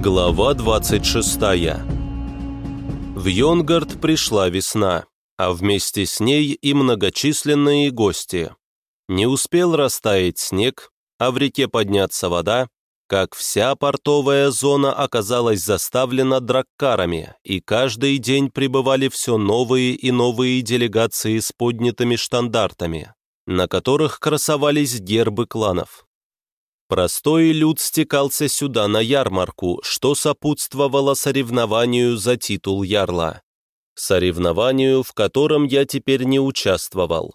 Глава 26 В Йонгард пришла весна, а вместе с ней и многочисленные гости. Не успел растаять снег, а в реке подняться вода, как вся портовая зона оказалась заставлена драккарами, и каждый день прибывали все новые и новые делегации с поднятыми штандартами, на которых красовались гербы кланов. Простой люд стекался сюда на ярмарку, что сопутствовало соревнованию за титул ярла. Соревнованию, в котором я теперь не участвовал.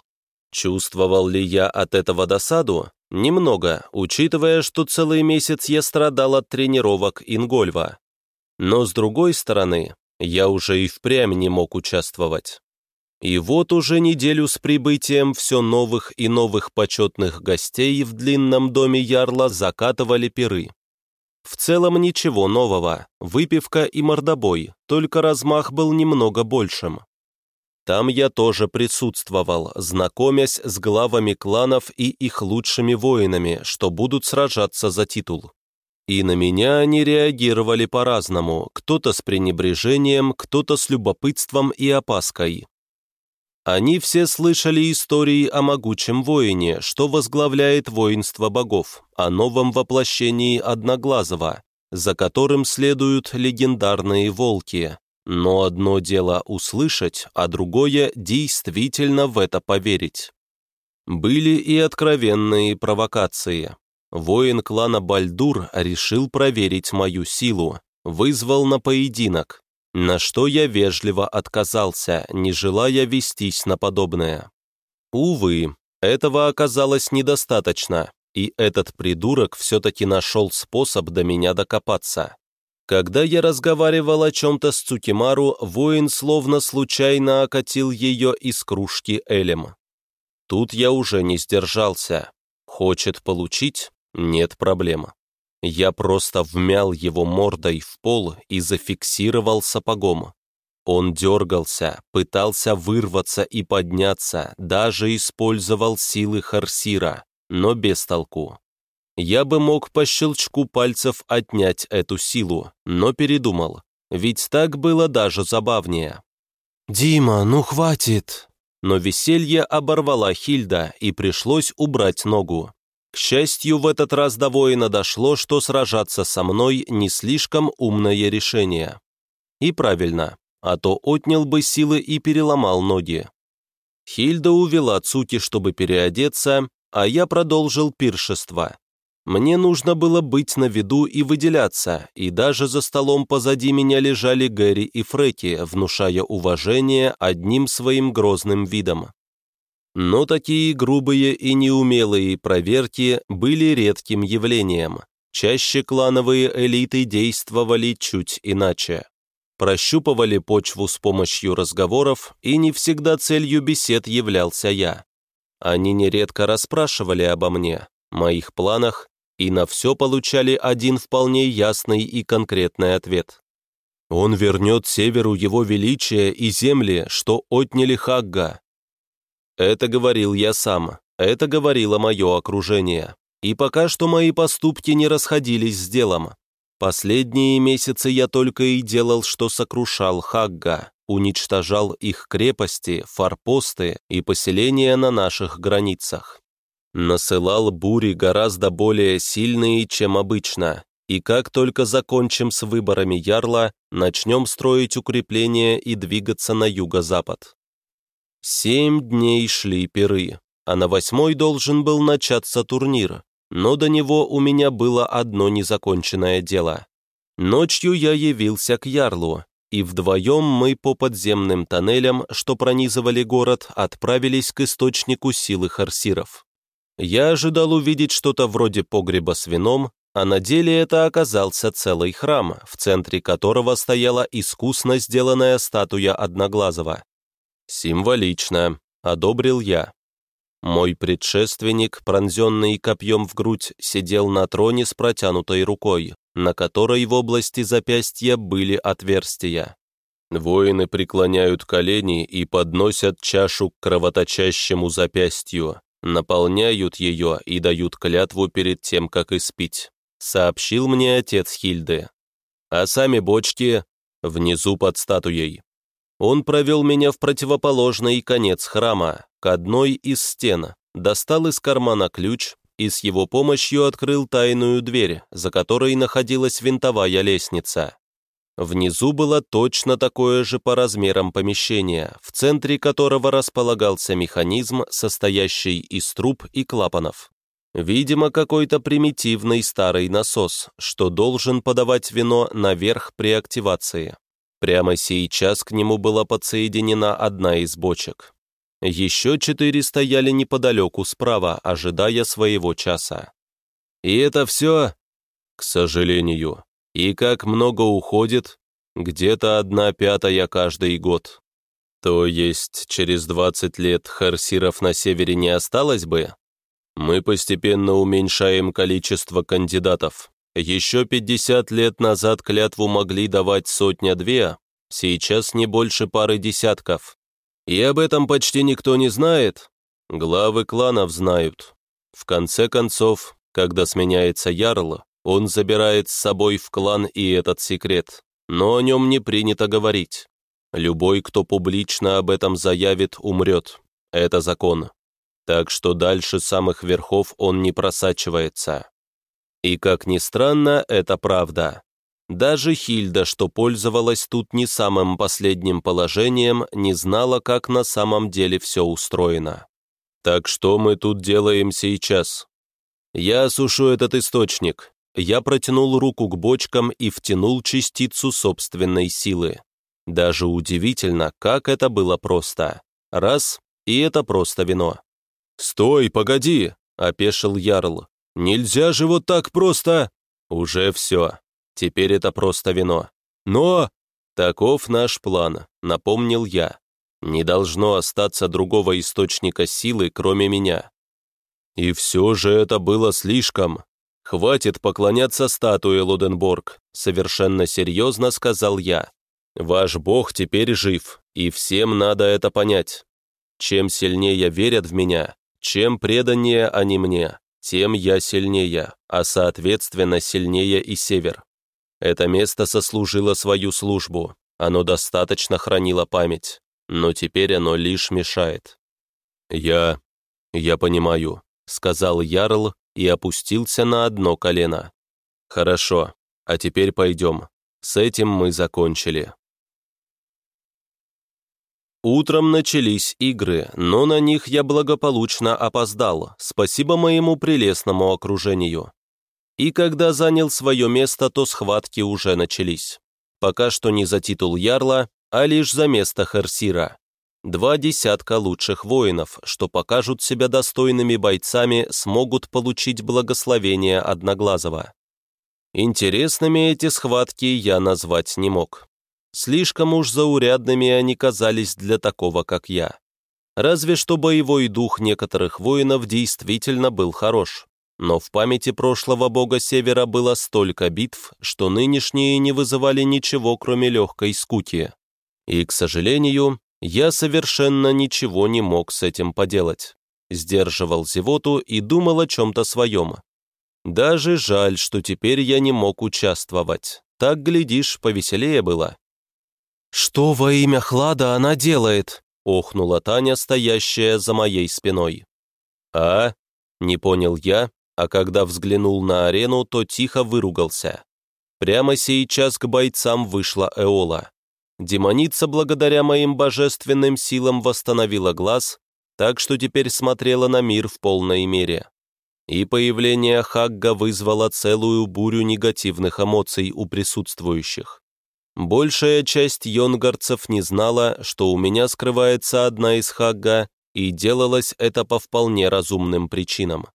Чувствовал ли я от этого досаду? Немного, учитывая, что целый месяц я страдал от тренировок Ингольва. Но с другой стороны, я уже и впрямь не мог участвовать. И вот уже неделю с прибытием все новых и новых почетных гостей в длинном доме Ярла закатывали пиры. В целом ничего нового, выпивка и мордобой, только размах был немного большим. Там я тоже присутствовал, знакомясь с главами кланов и их лучшими воинами, что будут сражаться за титул. И на меня они реагировали по-разному, кто-то с пренебрежением, кто-то с любопытством и опаской. Они все слышали истории о могучем воине, что возглавляет воинство богов, о новом воплощении Одноглазого, за которым следуют легендарные волки. Но одно дело услышать, а другое действительно в это поверить. Были и откровенные провокации. Воин клана Бальдур решил проверить мою силу, вызвал на поединок, на что я вежливо отказался, не желая вестись на подобное. Увы, этого оказалось недостаточно, и этот придурок все-таки нашел способ до меня докопаться. Когда я разговаривал о чем-то с Цукимару, воин словно случайно окатил ее из кружки Элем. Тут я уже не сдержался. Хочет получить? Нет проблемы. Я просто вмял его мордой в пол и зафиксировал сапогом. Он дергался, пытался вырваться и подняться, даже использовал силы Харсира, но без толку. Я бы мог по щелчку пальцев отнять эту силу, но передумал, ведь так было даже забавнее. «Дима, ну хватит!» Но веселье оборвала Хильда, и пришлось убрать ногу. К счастью, в этот раз до воина дошло, что сражаться со мной не слишком умное решение. И правильно, а то отнял бы силы и переломал ноги. Хильда увела Цуки, чтобы переодеться, а я продолжил пиршество. Мне нужно было быть на виду и выделяться, и даже за столом позади меня лежали Гэри и Фреки, внушая уважение одним своим грозным видом. Но такие грубые и неумелые проверки были редким явлением. Чаще клановые элиты действовали чуть иначе. Прощупывали почву с помощью разговоров, и не всегда целью бесед являлся я. Они нередко расспрашивали обо мне, моих планах, и на все получали один вполне ясный и конкретный ответ. «Он вернет северу его величие и земли, что отняли Хагга, это говорил я сам, это говорило мое окружение. И пока что мои поступки не расходились с делом. Последние месяцы я только и делал, что сокрушал Хагга, уничтожал их крепости, форпосты и поселения на наших границах. Насылал бури гораздо более сильные, чем обычно, и как только закончим с выборами Ярла, начнем строить укрепления и двигаться на юго-запад. Семь дней шли пиры, а на восьмой должен был начаться турнир, но до него у меня было одно незаконченное дело. Ночью я явился к Ярлу, и вдвоем мы по подземным тоннелям, что пронизывали город, отправились к источнику силы харсиров. Я ожидал увидеть что-то вроде погреба с вином, а на деле это оказался целый храм, в центре которого стояла искусно сделанная статуя Одноглазого. «Символично», — одобрил я. Мой предшественник, пронзенный копьем в грудь, сидел на троне с протянутой рукой, на которой в области запястья были отверстия. Воины преклоняют колени и подносят чашу к кровоточащему запястью, наполняют ее и дают клятву перед тем, как испить, сообщил мне отец Хильды. А сами бочки внизу под статуей. Он провел меня в противоположный конец храма, к одной из стен, достал из кармана ключ и с его помощью открыл тайную дверь, за которой находилась винтовая лестница. Внизу было точно такое же по размерам помещение, в центре которого располагался механизм, состоящий из труб и клапанов. Видимо, какой-то примитивный старый насос, что должен подавать вино наверх при активации. Прямо сейчас к нему была подсоединена одна из бочек. Еще четыре стояли неподалеку справа, ожидая своего часа. И это все? К сожалению. И как много уходит? Где-то одна пятая каждый год. То есть через 20 лет харсиров на севере не осталось бы? Мы постепенно уменьшаем количество кандидатов. Еще 50 лет назад клятву могли давать сотня-две, сейчас не больше пары десятков. И об этом почти никто не знает. Главы кланов знают. В конце концов, когда сменяется ярл, он забирает с собой в клан и этот секрет, но о нем не принято говорить. Любой, кто публично об этом заявит, умрет. Это закон. Так что дальше самых верхов он не просачивается. И, как ни странно, это правда. Даже Хильда, что пользовалась тут не самым последним положением, не знала, как на самом деле все устроено. Так что мы тут делаем сейчас? Я осушу этот источник, я протянул руку к бочкам и втянул частицу собственной силы. Даже удивительно, как это было просто. Раз, и это просто вино. «Стой, погоди!» — опешил Ярл. «Нельзя же вот так просто!» «Уже все. Теперь это просто вино. Но...» «Таков наш план», — напомнил я. «Не должно остаться другого источника силы, кроме меня». «И все же это было слишком», «Хватит поклоняться статуе, Луденборг», — совершенно серьезно сказал я. «Ваш бог теперь жив, и всем надо это понять. Чем сильнее верят в меня, чем преданнее они мне, тем я сильнее, а соответственно сильнее и север. Это место сослужило свою службу, оно достаточно хранило память, но теперь оно лишь мешает». «Я... я понимаю», — сказал Ярл, и опустился на одно колено. «Хорошо, а теперь пойдем. С этим мы закончили». Утром начались игры, но на них я благополучно опоздал, спасибо моему прелестному окружению. И когда занял свое место, то схватки уже начались. Пока что не за титул Ярла, а лишь за место Херсира. Два десятка лучших воинов, что покажут себя достойными бойцами, смогут получить благословение Одноглазого. Интересными эти схватки я назвать не мог. Слишком уж заурядными они казались для такого, как я. Разве что боевой дух некоторых воинов действительно был хорош. Но в памяти прошлого бога Севера было столько битв, что нынешние не вызывали ничего, кроме легкой скуки. И, к сожалению, я совершенно ничего не мог с этим поделать. Сдерживал зевоту и думал о чем-то своем. Даже жаль, что теперь я не мог участвовать. Так, глядишь, повеселее было. «Что во имя Хлада она делает?» — охнула Таня, стоящая за моей спиной. «А?» — не понял я, а когда взглянул на арену, то тихо выругался. Прямо сейчас к бойцам вышла Эола. Демоница благодаря моим божественным силам восстановила глаз, так что теперь смотрела на мир в полной мере. И появление Хагга вызвало целую бурю негативных эмоций у присутствующих. Большая часть йонгарцев не знала, что у меня скрывается одна из Хагга, и делалось это по вполне разумным причинам.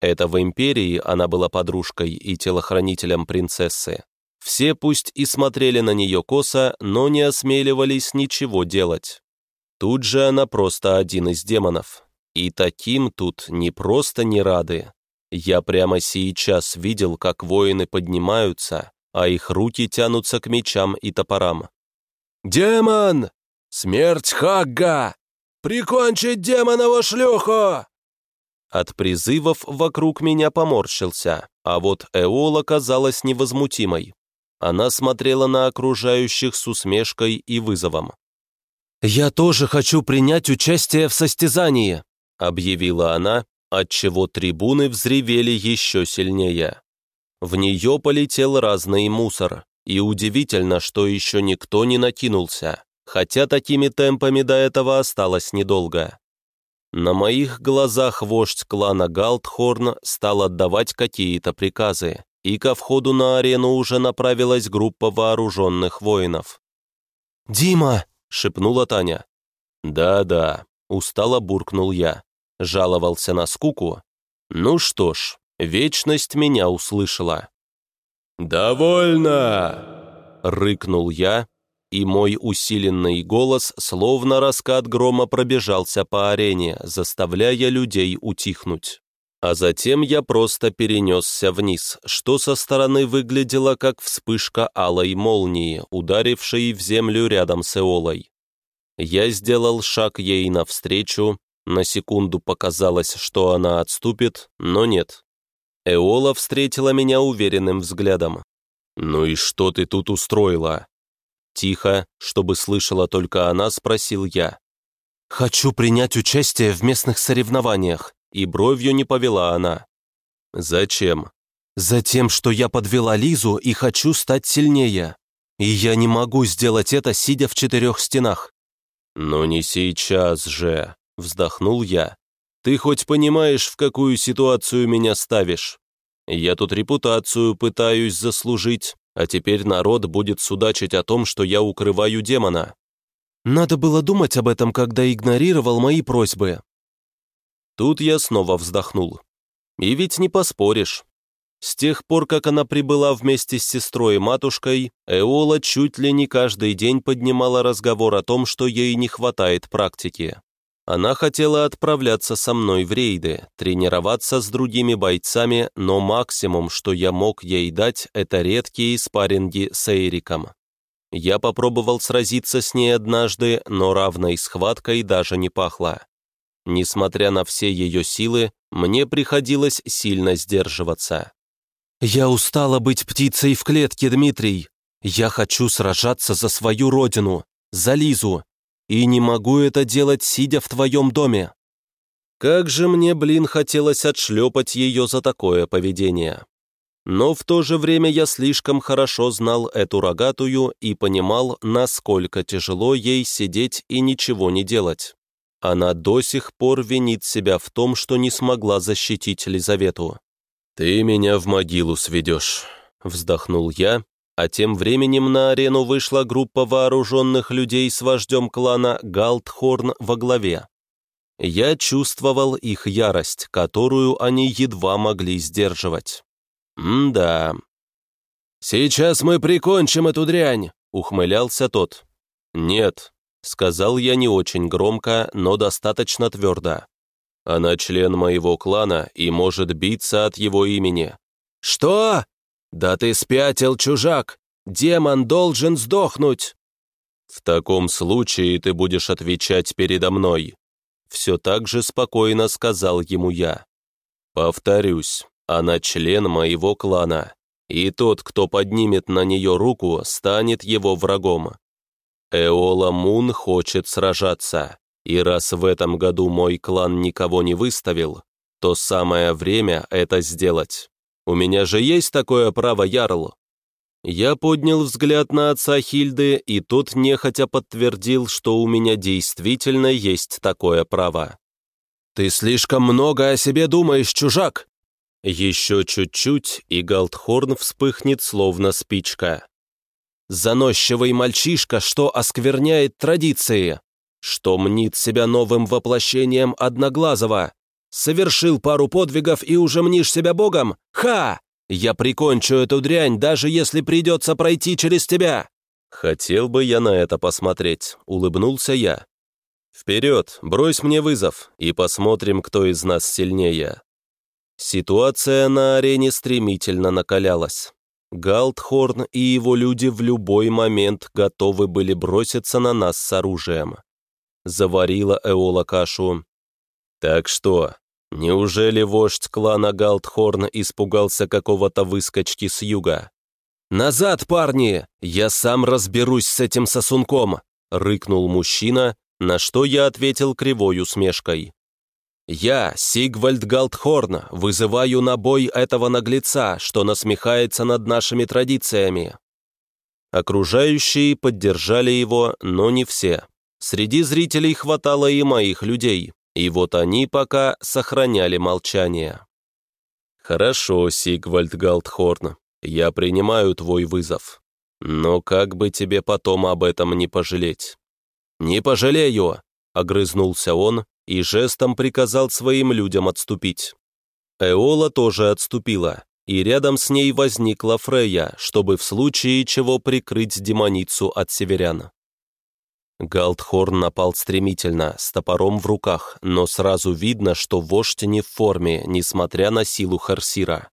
Это в Империи она была подружкой и телохранителем принцессы. Все пусть и смотрели на нее косо, но не осмеливались ничего делать. Тут же она просто один из демонов. И таким тут не просто не рады. Я прямо сейчас видел, как воины поднимаются, а их руки тянутся к мечам и топорам. «Демон! Смерть Хагга! Прикончить демонову шлюху!» От призывов вокруг меня поморщился, а вот Эол оказалась невозмутимой. Она смотрела на окружающих с усмешкой и вызовом. «Я тоже хочу принять участие в состязании», объявила она, отчего трибуны взревели еще сильнее. В нее полетел разный мусор, и удивительно, что еще никто не накинулся, хотя такими темпами до этого осталось недолго. На моих глазах вождь клана Галтхорн стал отдавать какие-то приказы, и ко входу на арену уже направилась группа вооруженных воинов. «Дима!» — шепнула Таня. «Да-да», — устало буркнул я. Жаловался на скуку. «Ну что ж, вечность меня услышала». «Довольно!» — рыкнул я, и мой усиленный голос, словно раскат грома, пробежался по арене, заставляя людей утихнуть. А затем я просто перенесся вниз, что со стороны выглядело как вспышка алой молнии, ударившей в землю рядом с Эолой. Я сделал шаг ей навстречу, на секунду показалось, что она отступит, но нет. Эола встретила меня уверенным взглядом. «Ну и что ты тут устроила?» Тихо, чтобы слышала только она, спросил я. «Хочу принять участие в местных соревнованиях», и бровью не повела она. «Зачем?» «Затем, что я подвела Лизу и хочу стать сильнее. И я не могу сделать это, сидя в четырех стенах». «Но не сейчас же», — вздохнул я. «Ты хоть понимаешь, в какую ситуацию меня ставишь? Я тут репутацию пытаюсь заслужить, а теперь народ будет судачить о том, что я укрываю демона». «Надо было думать об этом, когда игнорировал мои просьбы». Тут я снова вздохнул. И ведь не поспоришь. С тех пор, как она прибыла вместе с сестрой и матушкой, Эола чуть ли не каждый день поднимала разговор о том, что ей не хватает практики. Она хотела отправляться со мной в рейды, тренироваться с другими бойцами, но максимум, что я мог ей дать, это редкие спарринги с Эриком. Я попробовал сразиться с ней однажды, но равной схваткой даже не пахло. Несмотря на все ее силы, мне приходилось сильно сдерживаться. «Я устала быть птицей в клетке, Дмитрий. Я хочу сражаться за свою родину, за Лизу, и не могу это делать, сидя в твоем доме». Как же мне, блин, хотелось отшлепать ее за такое поведение. Но в то же время я слишком хорошо знал эту рогатую и понимал, насколько тяжело ей сидеть и ничего не делать. Она до сих пор винит себя в том, что не смогла защитить Лизавету. «Ты меня в могилу сведешь», — вздохнул я, а тем временем на арену вышла группа вооруженных людей с вождем клана Галтхорн во главе. Я чувствовал их ярость, которую они едва могли сдерживать. М-да. «Сейчас мы прикончим эту дрянь», — ухмылялся тот. «Нет», — сказал я не очень громко, но достаточно твердо. «Она член моего клана и может биться от его имени». «Что?» «Да ты спятил, чужак! Демон должен сдохнуть!» «В таком случае ты будешь отвечать передо мной», все так же спокойно сказал ему я. «Повторюсь, она член моего клана, и тот, кто поднимет на нее руку, станет его врагом. Эола Мун хочет сражаться, и раз в этом году мой клан никого не выставил, то самое время это сделать. У меня же есть такое право, Ярл?» Я поднял взгляд на отца Хильды, и тот нехотя подтвердил, что у меня действительно есть такое право. «Ты слишком много о себе думаешь, чужак!» Еще чуть-чуть, и Галдхорн вспыхнет, словно спичка. Заносчивый мальчишка, что оскверняет традиции, что мнит себя новым воплощением Одноглазого, Совершил пару подвигов и уже мнишь себя богом? Ха! Я прикончу эту дрянь, даже если придется пройти через тебя!» «Хотел бы я на это посмотреть», — улыбнулся я. «Вперед, брось мне вызов, и посмотрим, кто из нас сильнее». Ситуация на арене стремительно накалялась. Галдхорн и его люди в любой момент готовы были броситься на нас с оружием. Заварила Эола кашу. «Так что, Неужели вождь клана Галдхорн испугался какого-то выскочки с юга? «Назад, парни! Я сам разберусь с этим сосунком!» — рыкнул мужчина, на что я ответил кривой усмешкой. «Я, Сигвальд Галтхорн, вызываю на бой этого наглеца, что насмехается над нашими традициями». Окружающие поддержали его, но не все. Среди зрителей хватало и моих людей, и вот они пока сохраняли молчание. «Хорошо, Сигвальд Галтхорн, я принимаю твой вызов. Но как бы тебе потом об этом не пожалеть?» «Не пожалею!» — огрызнулся он и жестом приказал своим людям отступить. Эола тоже отступила, и рядом с ней возникла Фрея, чтобы в случае чего прикрыть демоницу от северян. Галдхорн напал стремительно, с топором в руках, но сразу видно, что вождь не в форме, несмотря на силу Харсира.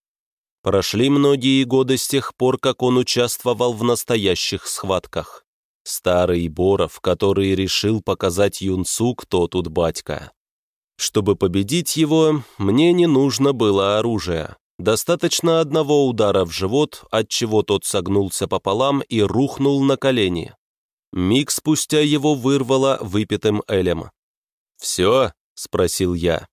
Прошли многие годы с тех пор, как он участвовал в настоящих схватках. Старый Боров, который решил показать юнцу, кто тут батька. Чтобы победить его, мне не нужно было оружия. Достаточно одного удара в живот, от чего тот согнулся пополам и рухнул на колени. Миг спустя его вырвало выпитым элем. «Все?» — спросил я.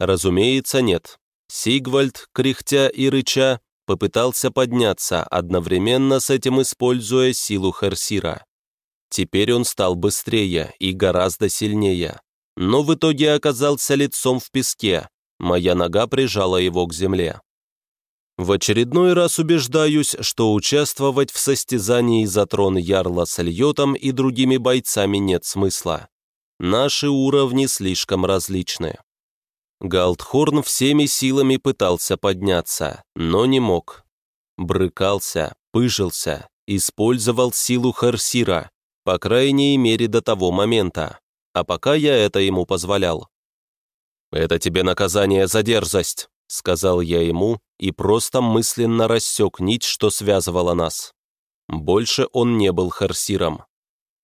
Разумеется, нет. Сигвальд, кряхтя и рыча, попытался подняться, одновременно с этим используя силу Херсира. Теперь он стал быстрее и гораздо сильнее, но в итоге оказался лицом в песке, моя нога прижала его к земле. В очередной раз убеждаюсь, что участвовать в состязании за трон Ярла с Льотом и другими бойцами нет смысла. Наши уровни слишком различны. Галдхорн всеми силами пытался подняться, но не мог. Брыкался, пыжился, использовал силу Харсира, по крайней мере до того момента, а пока я это ему позволял. «Это тебе наказание за дерзость», — сказал я ему и просто мысленно рассек нить, что связывала нас. Больше он не был Харсиром.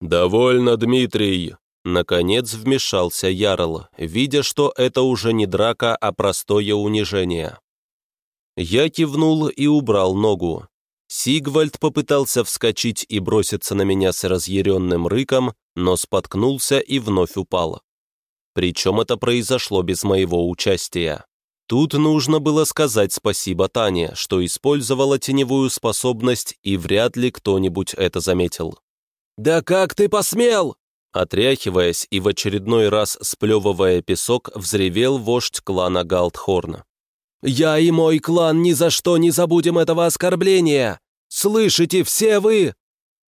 «Довольно, Дмитрий!» Наконец вмешался Ярл, видя, что это уже не драка, а простое унижение. Я кивнул и убрал ногу. Сигвальд попытался вскочить и броситься на меня с разъяренным рыком, но споткнулся и вновь упал. Причем это произошло без моего участия. Тут нужно было сказать спасибо Тане, что использовала теневую способность, и вряд ли кто-нибудь это заметил. «Да как ты посмел!» Отряхиваясь и в очередной раз сплевывая песок, взревел вождь клана Галдхорна. «Я и мой клан ни за что не забудем этого оскорбления! Слышите все вы?»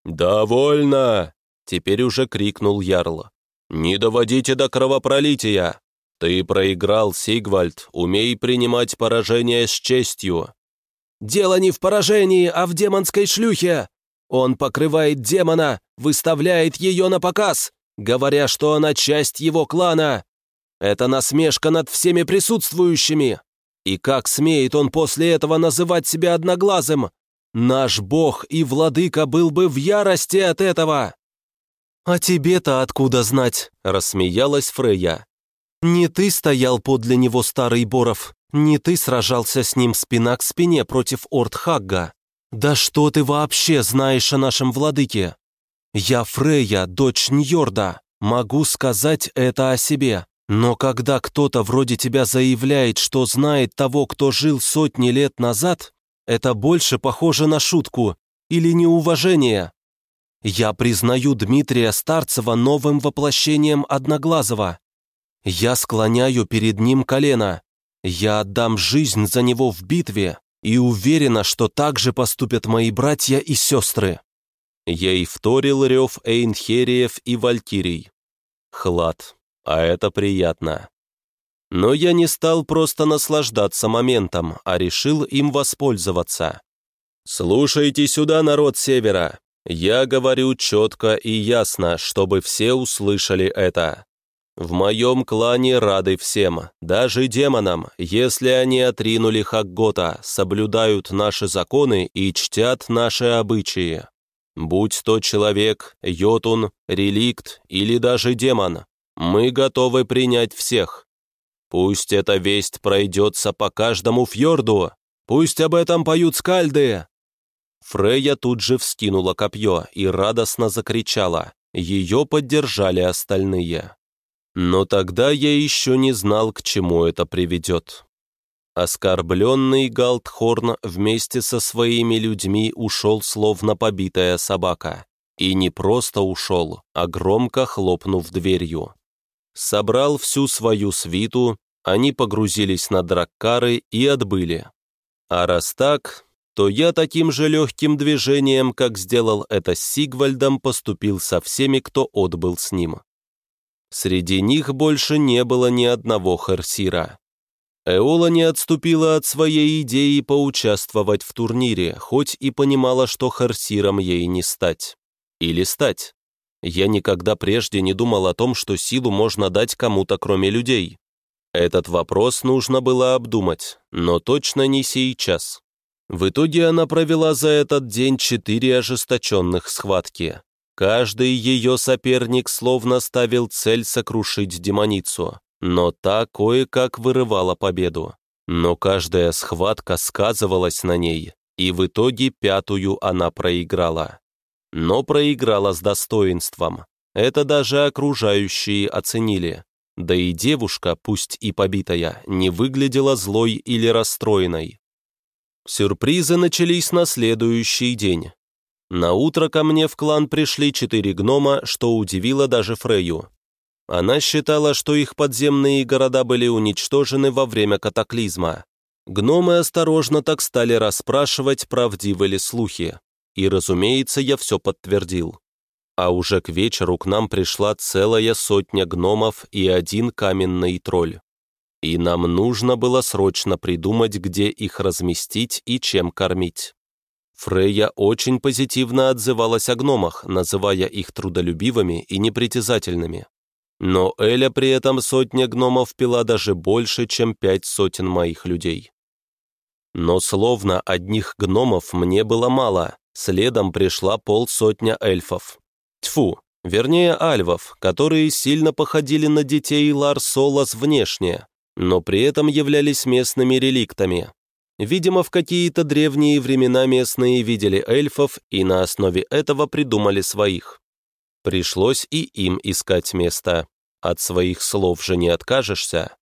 «Довольно!» — теперь уже крикнул Ярл. «Не доводите до кровопролития! Ты проиграл, Сигвальд, умей принимать поражение с честью!» «Дело не в поражении, а в демонской шлюхе! Он покрывает демона, выставляет ее на показ!» говоря, что она часть его клана. Это насмешка над всеми присутствующими. И как смеет он после этого называть себя одноглазым? Наш бог и владыка был бы в ярости от этого. «А тебе-то откуда знать?» — рассмеялась Фрея. «Не ты стоял подле него, старый Боров, не ты сражался с ним спина к спине против Ортхагга. Да что ты вообще знаешь о нашем владыке? Я Фрея, дочь Ньорда, могу сказать это о себе. Но когда кто-то вроде тебя заявляет, что знает того, кто жил сотни лет назад, это больше похоже на шутку или неуважение. Я признаю Дмитрия Старцева новым воплощением Одноглазого. Я склоняю перед ним колено. Я отдам жизнь за него в битве и уверена, что так же поступят мои братья и сестры. Ей вторил рев Эйнхериев и Валькирий. Хлад, а это приятно. Но я не стал просто наслаждаться моментом, а решил им воспользоваться. «Слушайте сюда, народ Севера. Я говорю четко и ясно, чтобы все услышали это. В моем клане рады всем, даже демонам, если они отринули Хаггота, соблюдают наши законы и чтят наши обычаи. Будь то человек, йотун, реликт или даже демон, мы готовы принять всех. Пусть эта весть пройдется по каждому фьорду, пусть об этом поют скальды. Фрея тут же вскинула копье и радостно закричала. Ее поддержали остальные. Но тогда я еще не знал, к чему это приведет. Оскорбленный Галтхорн вместе со своими людьми ушел, словно побитая собака. И не просто ушел, а громко хлопнув дверью. Собрал всю свою свиту, они погрузились на драккары и отбыли. А раз так, то я таким же легким движением, как сделал это с Сигвальдом, поступил со всеми, кто отбыл с ним. Среди них больше не было ни одного Херсира. Эола не отступила от своей идеи поучаствовать в турнире, хоть и понимала, что Херсиром ей не стать. Или стать. Я никогда прежде не думал о том, что силу можно дать кому-то, кроме людей. Этот вопрос нужно было обдумать, но точно не сейчас. В итоге она провела за этот день четыре ожесточенных схватки. Каждый ее соперник словно ставил цель сокрушить демоницу, но та кое-как вырывала победу. Но каждая схватка сказывалась на ней, и в итоге пятую она проиграла. Но проиграла с достоинством. Это даже окружающие оценили. Да и девушка, пусть и побитая, не выглядела злой или расстроенной. Сюрпризы начались на следующий день. На утро ко мне в клан пришли четыре гнома, что удивило даже Фрею. Она считала, что их подземные города были уничтожены во время катаклизма. Гномы осторожно так стали расспрашивать, правдивы ли слухи. И, разумеется, я все подтвердил. А уже к вечеру к нам пришла целая сотня гномов и один каменный тролль. И нам нужно было срочно придумать, где их разместить и чем кормить. Фрейя очень позитивно отзывалась о гномах, называя их трудолюбивыми и непритязательными. Но Эля при этом сотня гномов пила даже больше, чем пять сотен моих людей. Но словно одних гномов мне было мало, следом пришла полсотня эльфов. Тьфу, вернее альвов, которые сильно походили на детей Ларсолас внешне, но при этом являлись местными реликтами. Видимо, в какие-то древние времена местные видели эльфов и на основе этого придумали своих. Пришлось и им искать место. От своих слов же не откажешься.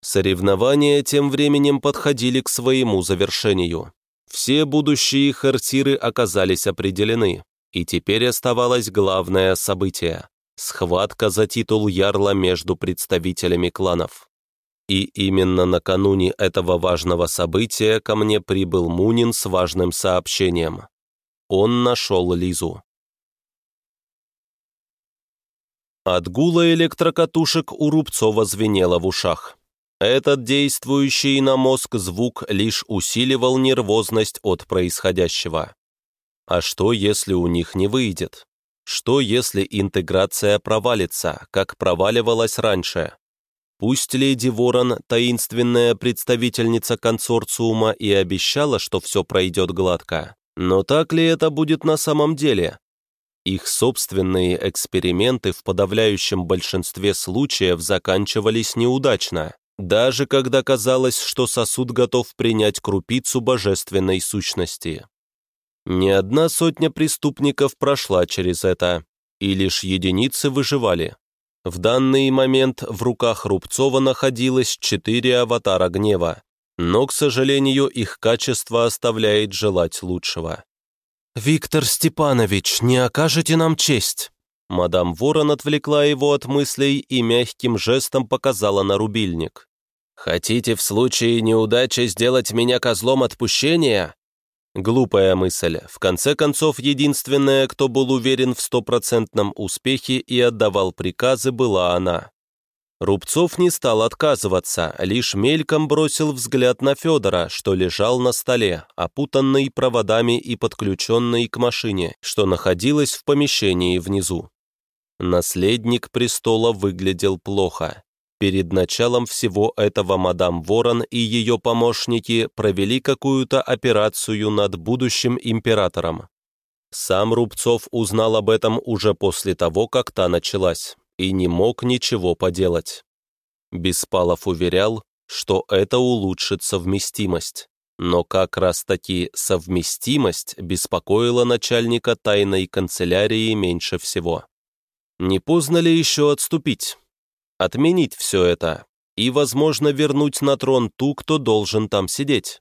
Соревнования тем временем подходили к своему завершению. Все будущие хартиры оказались определены, и теперь оставалось главное событие – схватка за титул ярла между представителями кланов. И именно накануне этого важного события ко мне прибыл Мунин с важным сообщением. Он нашел Лизу. От гула электрокатушек у Рубцова звенело в ушах. Этот действующий на мозг звук лишь усиливал нервозность от происходящего. А что, если у них не выйдет? Что, если интеграция провалится, как проваливалась раньше? Пусть леди Ворон, таинственная представительница консорциума, и обещала, что все пройдет гладко, но так ли это будет на самом деле? Их собственные эксперименты в подавляющем большинстве случаев заканчивались неудачно, даже когда казалось, что сосуд готов принять крупицу божественной сущности. Ни одна сотня преступников прошла через это, и лишь единицы выживали. В данный момент в руках Рубцова находилось четыре аватара гнева, но, к сожалению, их качество оставляет желать лучшего. «Виктор Степанович, не окажете нам честь?» Мадам Ворон отвлекла его от мыслей и мягким жестом показала на рубильник. «Хотите в случае неудачи сделать меня козлом отпущения? Глупая мысль. В конце концов, единственная, кто был уверен в стопроцентном успехе и отдавал приказы, была она. Рубцов не стал отказываться, лишь мельком бросил взгляд на Федора, что лежал на столе, опутанный проводами и подключенный к машине, что находилась в помещении внизу. Наследник престола выглядел плохо. Перед началом всего этого мадам Ворон и ее помощники провели какую-то операцию над будущим императором. Сам Рубцов узнал об этом уже после того, как та началась, и не мог ничего поделать. Беспалов уверял, что это улучшит совместимость. но как раз-таки совместимость беспокоила начальника тайной канцелярии меньше всего. Не поздно ли еще отступить? Отменить все это и, возможно, вернуть на трон ту, кто должен там сидеть?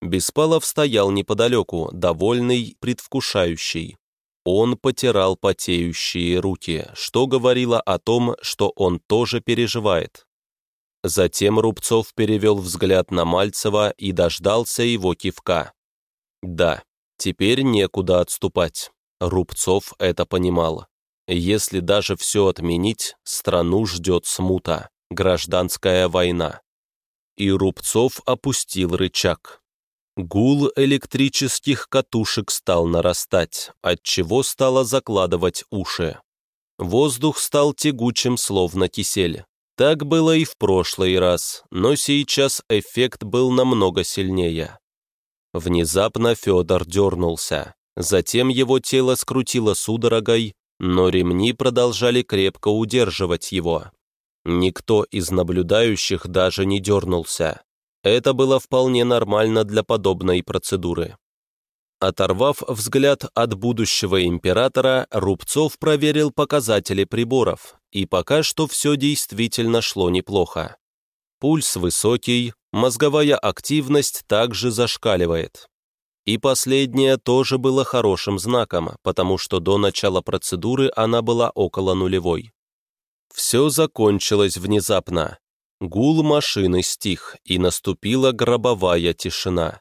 Беспалов стоял неподалеку, довольный, предвкушающий. Он потирал потеющие руки, что говорило о том, что он тоже переживает. Затем Рубцов перевел взгляд на Мальцева и дождался его кивка. Да, теперь некуда отступать. Рубцов это понимал. Если даже все отменить, страну ждет смута, гражданская война. И Рубцов опустил рычаг. Гул электрических катушек стал нарастать, отчего стало закладывать уши. Воздух стал тягучим, словно кисель. Так было и в прошлый раз, но сейчас эффект был намного сильнее. Внезапно Федор дернулся. Затем его тело скрутило судорогой, но ремни продолжали крепко удерживать его. Никто из наблюдающих даже не дернулся. Это было вполне нормально для подобной процедуры. Оторвав взгляд от будущего императора, Рубцов проверил показатели приборов, и пока что все действительно шло неплохо. Пульс высокий, мозговая активность также зашкаливает. И последнее тоже было хорошим знаком, потому что до начала процедуры она была около нулевой. Все закончилось внезапно. Гул машины стих, и наступила гробовая тишина.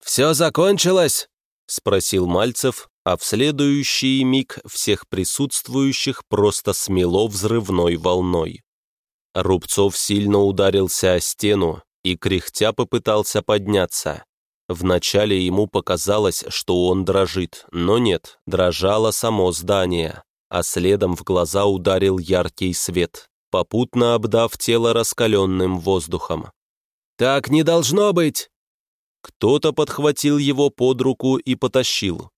«Все закончилось?» — спросил Мальцев, а в следующий миг всех присутствующих просто смело взрывной волной. Рубцов сильно ударился о стену и кряхтя попытался подняться. Вначале ему показалось, что он дрожит, но нет, дрожало само здание, а следом в глаза ударил яркий свет попутно обдав тело раскаленным воздухом. «Так не должно быть!» Кто-то подхватил его под руку и потащил.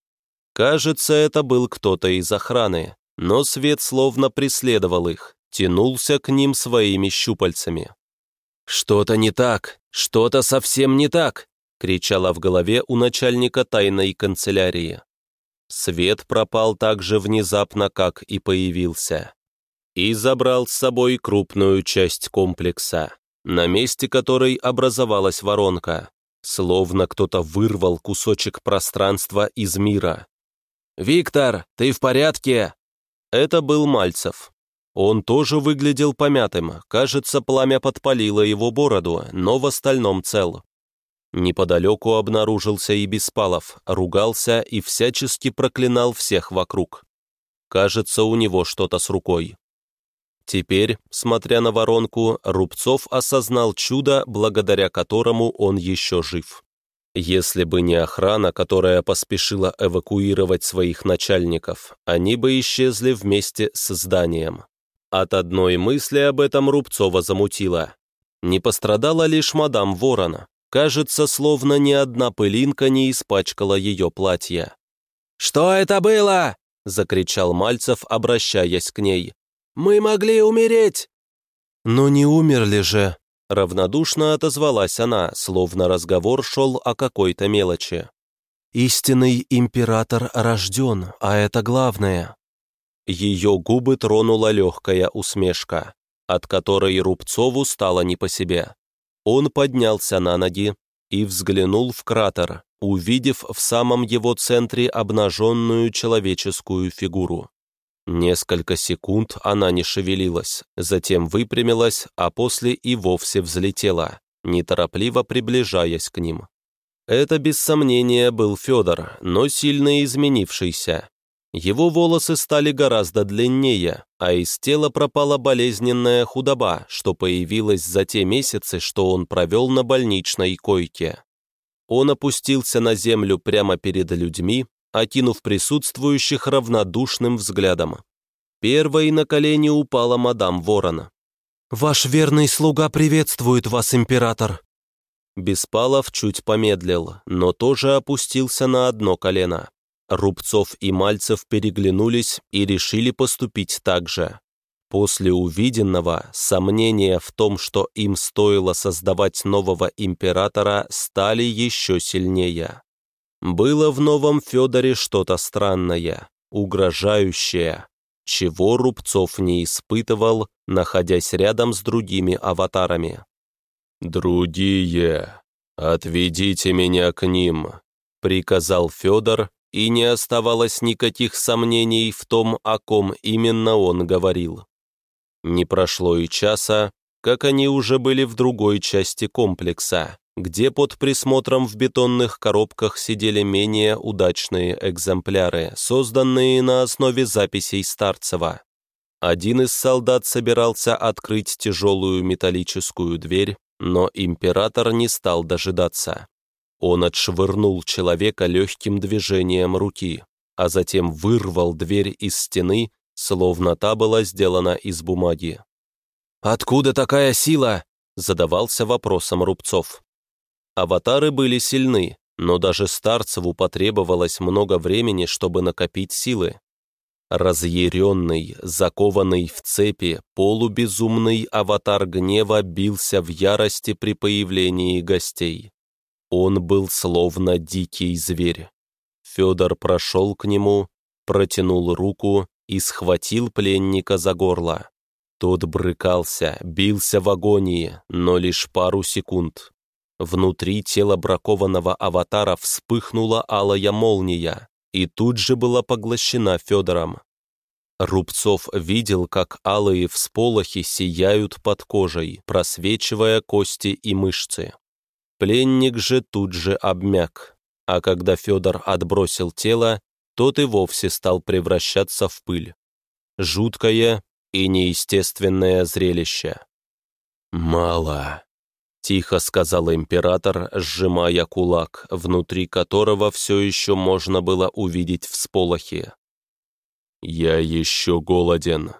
Кажется, это был кто-то из охраны, но свет словно преследовал их, тянулся к ним своими щупальцами. «Что-то не так! Что-то совсем не так!» Кричала в голове у начальника тайной канцелярии. Свет пропал так же внезапно, как и появился и забрал с собой крупную часть комплекса, на месте которой образовалась воронка, словно кто-то вырвал кусочек пространства из мира. «Виктор, ты в порядке?» Это был Мальцев. Он тоже выглядел помятым, кажется, пламя подпалило его бороду, но в остальном цел. Неподалеку обнаружился и Беспалов, ругался и всячески проклинал всех вокруг. Кажется, у него что-то с рукой. Теперь, смотря на воронку, Рубцов осознал чудо, благодаря которому он еще жив. Если бы не охрана, которая поспешила эвакуировать своих начальников, они бы исчезли вместе с зданием. От одной мысли об этом Рубцова замутило. Не пострадала лишь мадам Ворона. Кажется, словно ни одна пылинка не испачкала ее платье. «Что это было?» — закричал Мальцев, обращаясь к ней. Мы могли умереть!» «Но не умерли же!» Равнодушно отозвалась она, словно разговор шел о какой-то мелочи. «Истинный император рожден, а это главное». Ее губы тронула легкая усмешка, от которой Рубцову стало не по себе. Он поднялся на ноги и взглянул в кратер, увидев в самом его центре обнаженную человеческую фигуру. Несколько секунд она не шевелилась, затем выпрямилась, а после и вовсе взлетела, неторопливо приближаясь к ним. Это, без сомнения, был Федор, но сильно изменившийся. Его волосы стали гораздо длиннее, а из тела пропала болезненная худоба, что появилась за те месяцы, что он провел на больничной койке. Он опустился на землю прямо перед людьми, окинув присутствующих равнодушным взглядом. Первой на колени упала мадам Ворона. «Ваш верный слуга приветствует вас, император!» Беспалов чуть помедлил, но тоже опустился на одно колено. Рубцов и Мальцев переглянулись и решили поступить так же. После увиденного сомнения в том, что им стоило создавать нового императора, стали еще сильнее. Было в новом Федоре что-то странное, угрожающее, чего Рубцов не испытывал, находясь рядом с другими аватарами. «Другие, отведите меня к ним», — приказал Федор, и не оставалось никаких сомнений в том, о ком именно он говорил. Не прошло и часа, как они уже были в другой части комплекса, где под присмотром в бетонных коробках сидели менее удачные экземпляры, созданные на основе записей Старцева. Один из солдат собирался открыть тяжелую металлическую дверь, но император не стал дожидаться. Он отшвырнул человека легким движением руки, а затем вырвал дверь из стены, словно та была сделана из бумаги. «Откуда такая сила?» – задавался вопросом Рубцов. Аватары были сильны, но даже Старцеву потребовалось много времени, чтобы накопить силы. Разъяренный, закованный в цепи, полубезумный аватар гнева бился в ярости при появлении гостей. Он был словно дикий зверь. Федор прошел к нему, протянул руку и схватил пленника за горло. Тот брыкался, бился в агонии, но лишь пару секунд. Внутри тела бракованного аватара вспыхнула алая молния и тут же была поглощена Федором. Рубцов видел, как алые всполохи сияют под кожей, просвечивая кости и мышцы. Пленник же тут же обмяк, а когда Федор отбросил тело, тот и вовсе стал превращаться в пыль. Жуткое и неестественное зрелище. «Мало», Тихо сказал император, сжимая кулак, внутри которого все еще можно было увидеть всполохи. «Я еще голоден».